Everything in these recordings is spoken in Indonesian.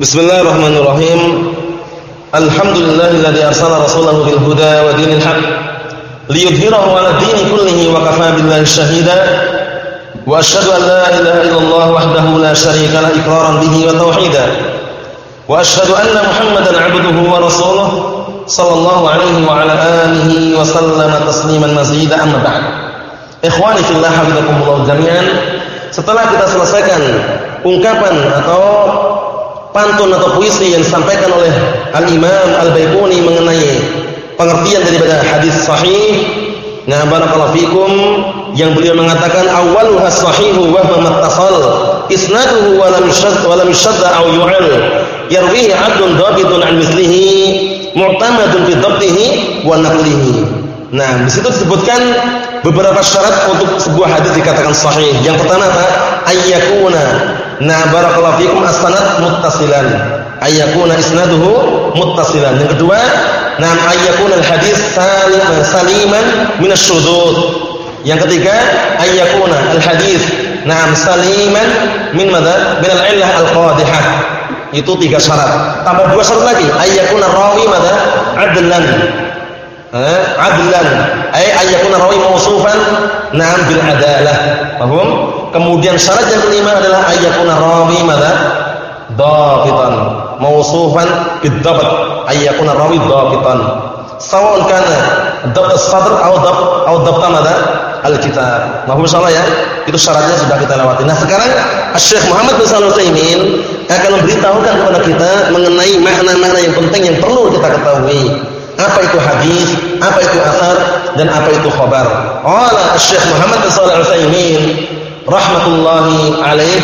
Bismillahirrahmanirrahim. Alhamdulillahilladzi arsala rasulahu bil huda wa dinil haq liyudhhirahu 'ala dini kullihi wa kafaa billahi shahida. Wa asyhadu an la ilaha illallah wahdahu la syarika lahu iqraran bihi wa tauhida. Wa asyhadu anna Muhammadan 'abduhu wa rasuluhu sallallahu alaihi wa ala alihi wa sallama tasliman mazida amma ba'd. Ikhwani fillah hafizakumullah jami'an. Setelah kita selesaikan ungkapan atau pantun atau puisi yang disampaikan oleh Al-Imam Al-Baiquni mengenai pengertian daripada hadis sahih. Nah, barakallahu fikum yang beliau mengatakan awwaluha sahihu wa huwa muttasal isnaduhu wa lam yashad wa lam yashad aw yu'al yarwihi 'adlun dhabitun 'an mislihi mu'tamadun fi dhabtihi wa naqlihi. Nah, di situ disebutkan beberapa syarat untuk sebuah hadis dikatakan sahih. Yang pertama apa? Ayyakuna Nah, barakallahu fikum as-sanad muttasilan. Ayyakuna isnaduhu muttasilan. Yang kedua, nah ayyakuna al-hadis saliman min asy-syudud. Yang ketiga, ayyakuna al-hadis na'am saliman min madza? Min al-illah al-qadihah. Itu tiga syarat. Tambah dua syarat lagi, ayyakuna rawi madza? Adlan. Eh, adlan. Ay ayyakuna rawi mausufan na'am bil adalah. Paham? Kemudian syarat yang kelima adalah ayyakuna rawi madza? Dhabitan, mausufan bidzabt. Ayyakuna rawi dhabitan. Sawa'un kana dhabt as-sadr atau dhabt atau dhabt madza? Al-kitab. Mahfum insyaallah ya. Itu syaratnya sudah kita lewati. Nah, sekarang Syekh Muhammad bin Shalih Utsaimin akan memberitahukan kepada kita mengenai makna-makna yang penting yang perlu kita ketahui. Apa itu hadis, apa itu asar, dan apa itu khabar. Qala Syekh Muhammad bin Shalih Utsaimin rahmatullahi alaih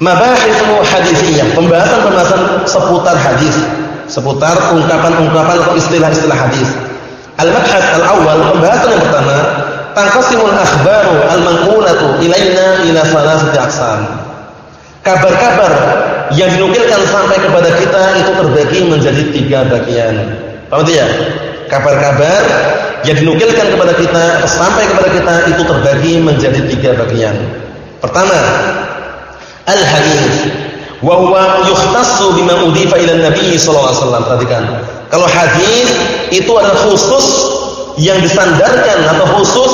mabahithu hadisiyah pembahasan-pembahasan seputar hadis seputar ungkapan-ungkapan atau istilah-istilah hadis. Al-mabhath al-awwal pembahasan yang pertama tanqasimul akhbaru al-manqulatu ilaina ila salasati aqsam. Kabar-kabar yang dinukilkan sampai kepada kita itu terbagi menjadi tiga bagian. Paham tidak kabar-kabar yang dinukilkan kepada kita atau sampai kepada kita itu terbagi menjadi tiga bagian. Pertama, al-hadis wa huwa yukhtassu bima udifa ila nabi sallallahu alaihi wasallam. Perhatikan. Kalau hadis itu adalah khusus yang disandarkan atau khusus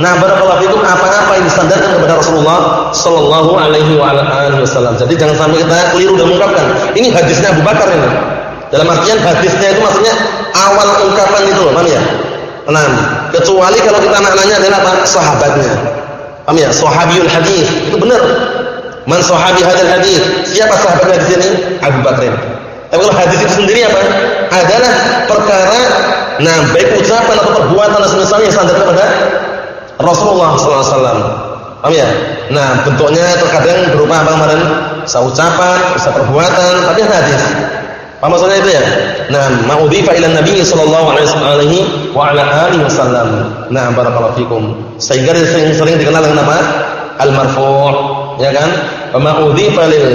nah barakallahu fikum apa-apa yang disandarkan kepada Rasulullah sallallahu alaihi wasallam. Jadi jangan sampai kita keliru dan mengungkapkan ini hadisnya Abu Bakar ini. Dalam artian hadisnya itu maksudnya awal ungkapan itu, paham ya? Nah, kecuali kalau kita maknanya adalah apa? Sahabatnya. Paham ya? Sahabiyul hadis. Itu benar. Man sahabi hadal hadis? Siapa sahabatnya di sini? Abu Bakar. Tapi kalau hadis itu sendiri apa? Adalah perkara nah baik ucapan atau perbuatan dan semisalnya yang standar kepada Rasulullah wasallam. Paham ya? Nah, bentuknya terkadang berupa apa kemarin? Ucapan, bisa perbuatan, tapi hadis. Apa maksudnya itu ya? Nah, ma'udhifa ila Nabi sallallahu alaihi wa ala alihi wasallam. Nah, barakallahu fikum. Sehingga sering-sering dikenal dengan nama al-marfu', ya kan? Wa ma'udhifa lil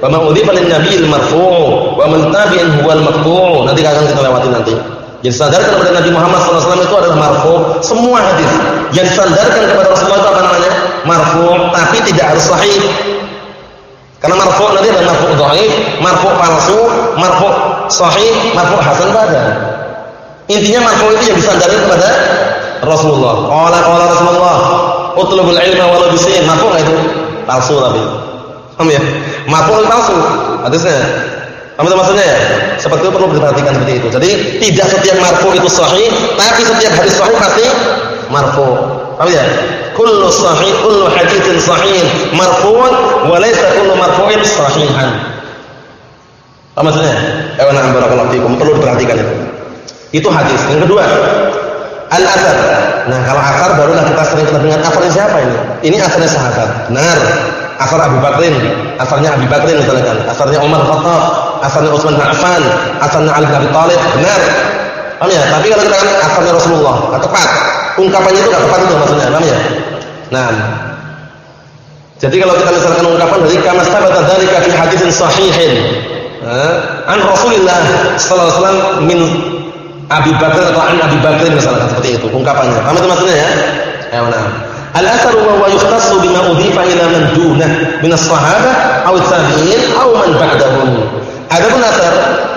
wa ma'udhifa lin nabi al-marfu' wa man huwa al-maqtu'. Nanti akan kita lewati nanti. Jadi sandarkan kepada Nabi Muhammad SAW itu adalah marfu' semua hadis yang disandarkan kepada Rasulullah itu apa namanya? Marfu' tapi tidak harus sahih. Karena marfu' nanti ada marfu' dhaif, marfu' palsu, marfu' sahih, marfu' hasan pada. Intinya marfu' itu yang disandarkan kepada Rasulullah. Qala qala Rasulullah, "Utlubul ilma walau bisin." Marfu' enggak itu? Palsu tapi. Paham ya? Marfu' palsu. Hadisnya. Paham itu maksudnya ya? Seperti itu perlu diperhatikan seperti itu. Jadi tidak setiap marfu' itu sahih, tapi setiap hadis sahih pasti marfu'. Paham ya? Kullu sahih kullu haditsin sahih marfu' wa laysa kullu marfu'in sahihan. Apa maksudnya? Eh wa barakallahu fikum perlu diperhatikan itu. Itu hadis. Yang kedua, al-athar. Nah, kalau athar barulah kita sering dengar asalnya siapa ini? Ini asalnya sahabat. Benar. Asar Abu Bakrin, asarnya Abu Bakrin misalkan, asarnya Umar Khattab, asarnya Utsman bin Affan, asarnya Ali bin Abi Thalib. Benar. Paham ya? Tapi kalau kita kan asarnya Rasulullah, tepat. Ungkapannya itu enggak tepat itu maksudnya, paham ya? Nah, jadi kalau kita misalkan ungkapan dari kama sabata dzalika fi haditsin sahihin an Rasulillah sallallahu alaihi wasallam min Abi Bakar atau an Abi Bakar misalkan seperti itu ungkapannya. Paham itu maksudnya ya? Ya, nah. Al-athar wa huwa yukhtassu bima udhifa ila man dunah min as-sahabah aw at-tabi'in aw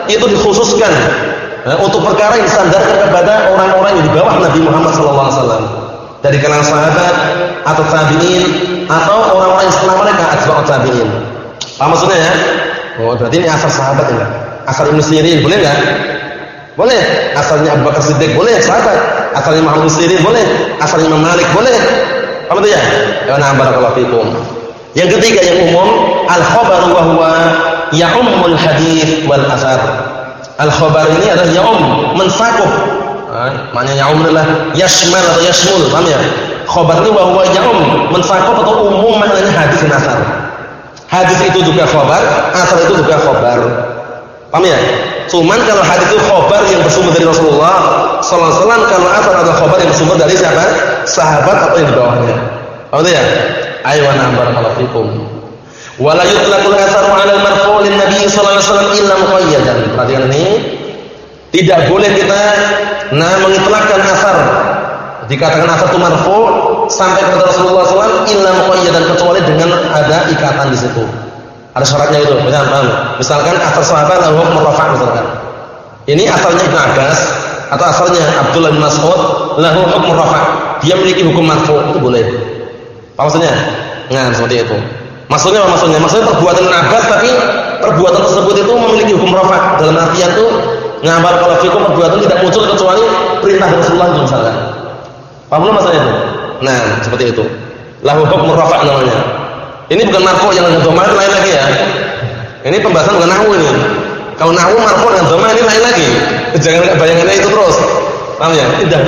itu dikhususkan nah, untuk perkara yang disandarkan kepada orang-orang yang di bawah Nabi Muhammad SAW dari kalangan sahabat atau tabi'in atau orang-orang yang setelah mereka atba'ut tabi'in. Apa maksudnya ya? Oh, berarti ini asal sahabat enggak? Asal Ibnu Sirin boleh enggak? Boleh. Asalnya Abu Bakar Siddiq boleh, sahabat. Asalnya Muhammad Sirin boleh. Asalnya Imam Malik boleh. Apa itu ya? Ya nah barakallahu fikum. Yang ketiga yang umum, al-khabar wa huwa ya'ummul hadis wal asar. Al-khabar ini adalah ya'um, mencakup. Nah, maknanya ya'um adalah yashmal atau yashmul, paham ya? Khabar ini wa huwa ya'um, mencakup atau umum maknanya hadis dan asar. Hadis itu juga khabar, asar itu juga khabar. Paham ya? Cuman kalau hadis itu khabar yang bersumber dari Rasulullah sallallahu alaihi kalau asar adalah khabar yang bersumber dari siapa? Sahabat atau yang di bawahnya. Paham ya? Ayo na barakallahu fikum. Wala yutlaqul atharu 'ala al-marfu' Nabi sallallahu alaihi wasallam illa muqayyadan. Perhatikan ini. Tidak boleh kita nah mengitlaqkan asar. Dikatakan asar itu marfu' sampai kepada Rasulullah SAW illa muqayyadan kecuali dengan ada ikatan di situ. Ada syaratnya itu, misalkan? Misalkan asar sahabat hukum rafa' misalkan. Ini asalnya Ibnu Abbas atau asalnya Abdullah bin Mas'ud lahu hukum rafa'. Dia memiliki hukum marfu' itu boleh. Apa maksudnya? Nah, seperti itu. Maksudnya apa maksudnya? Maksudnya perbuatan Abbas tapi perbuatan tersebut itu memiliki hukum rafa. Dalam artian itu ngabar kalau fikum perbuatan tidak muncul kecuali perintah Rasulullah itu misalkan. Paham belum maksudnya itu? Nah, seperti itu. Lahu hukum rafa namanya. Ini bukan marfu yang dengan dhamma lain lagi ya. Ini pembahasan bukan nahwu ini. Kalau nahwu marfu dengan dhamma ini lain lagi. Jangan bayangannya itu terus. Paham ya? Tidak,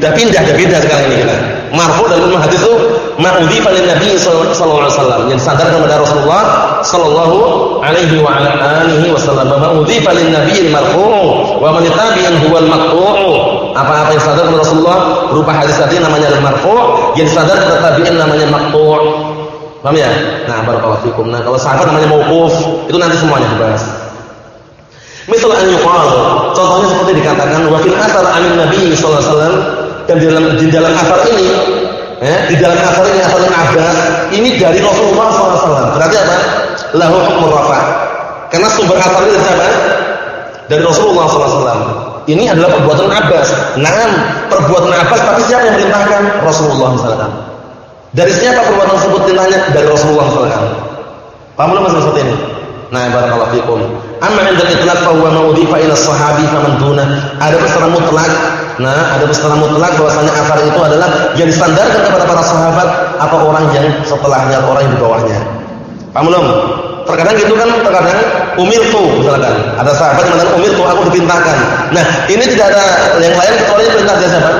tidak pindah, tidak beda sekarang ini kita. Marfu dalam hadis itu ma'udhifa lin Nabi sallallahu alaihi wasallam yang sadar kepada Rasulullah sallallahu alaihi wa ala alihi wasallam ma'udhifa lin Nabi al-marfu' wa man tabi'in huwa al-maqtu' apa-apa yang sadar kepada Rasulullah berupa hadis tadi namanya al-marfu' yang sadar kepada tabi'in namanya maqtu' paham ya? Nah barakallahu fikum. Nah kalau sahabat namanya mauquf itu nanti semuanya dibahas. Misal an yuqal contohnya seperti dikatakan wa fil asar anin nabi sallallahu alaihi wasallam dan di dalam di dalam asar ini ya, di dalam asar ini asar Abbas ini dari Rasulullah SAW berarti apa? lahu hukmur rafa. Karena sumber asar ini dari dari Rasulullah SAW ini adalah perbuatan Abbas nah perbuatan Abbas tapi siapa yang merintahkan? Rasulullah SAW dari siapa perbuatan tersebut tintanya? dari Rasulullah SAW paham belum masalah seperti ini? nah barakallahu fikum amma inda itlaq fa huwa mawdifa ila sahabi faman duna ada secara mutlak Nah, ada secara mutlak bahwasanya asar itu adalah yang disandarkan kepada para sahabat atau orang yang setelahnya, orang yang di bawahnya. Paham belum? Terkadang gitu kan, terkadang umirtu misalkan. Ada sahabat yang mengatakan umirtu, aku diperintahkan. Nah, ini tidak ada yang lain kecuali perintah dari siapa?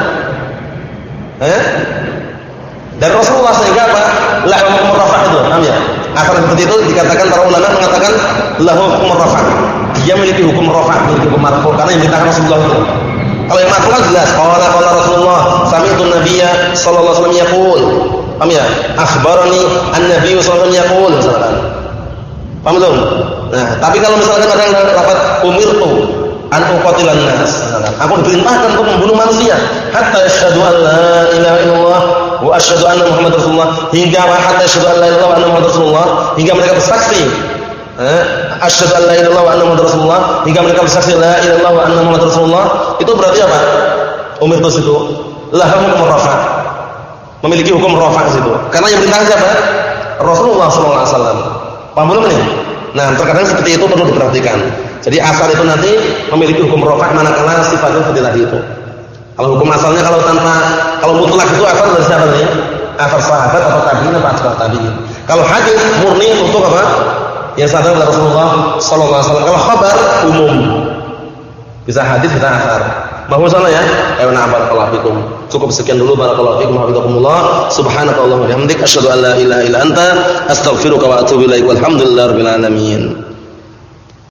Eh? Dan Rasulullah sehingga apa? Lahu hukum rafa itu, paham ya? Asal seperti itu dikatakan para ulama mengatakan lahu hukum rafa. Dia memiliki hukum rafa, memiliki hukum marfu karena yang diperintahkan Rasulullah itu. Kalau yang marfu kan jelas. Qala qala Rasulullah, sami'tu nabiyya sallallahu alaihi wasallam yaqul. Paham ya? Akhbarani an-nabiy sallallahu alaihi wasallam yaqul misalkan. Paham belum? Nah, tapi kalau misalkan ada yang dapat umirtu an uqatilan nas, Aku diperintahkan untuk membunuh manusia hatta asyhadu an la ilaha illallah wa asyhadu anna muhammadar rasulullah hingga hatta asyhadu an la ilaha illallah muhammadar rasulullah hingga mereka bersaksi eh, asyhadu an la ilaha wa anna rasulullah hingga mereka bersaksi la ilaha wa anna muhammadar rasulullah itu berarti apa? Umir itu situ lahum hukum rafa. Memiliki hukum rafa situ. Karena yang perintah siapa? Rasulullah sallallahu alaihi wasallam. Paham belum nih? Nah, terkadang seperti itu perlu diperhatikan. Jadi asal itu nanti memiliki hukum rafa manakala sifatnya seperti tadi itu. Kalau hukum asalnya kalau tanpa kalau mutlak itu asal dari siapa nih? Asal sahabat atau tabi'in atau asal tabi'in. Kalau hadis murni untuk apa? Yang sadar dari Rasulullah sallallahu alaihi wasallam. Kalau khabar umum. Bisa hadis, bisa asar. Mahfuz salah ya? Ayo na barakallahu fikum. Cukup sekian dulu barakallahu fikum hafizakumullah. Subhanakallahumma wa bihamdika asyhadu an la ilaha illa anta astaghfiruka wa atubu ilaik. Walhamdulillahirabbil alamin.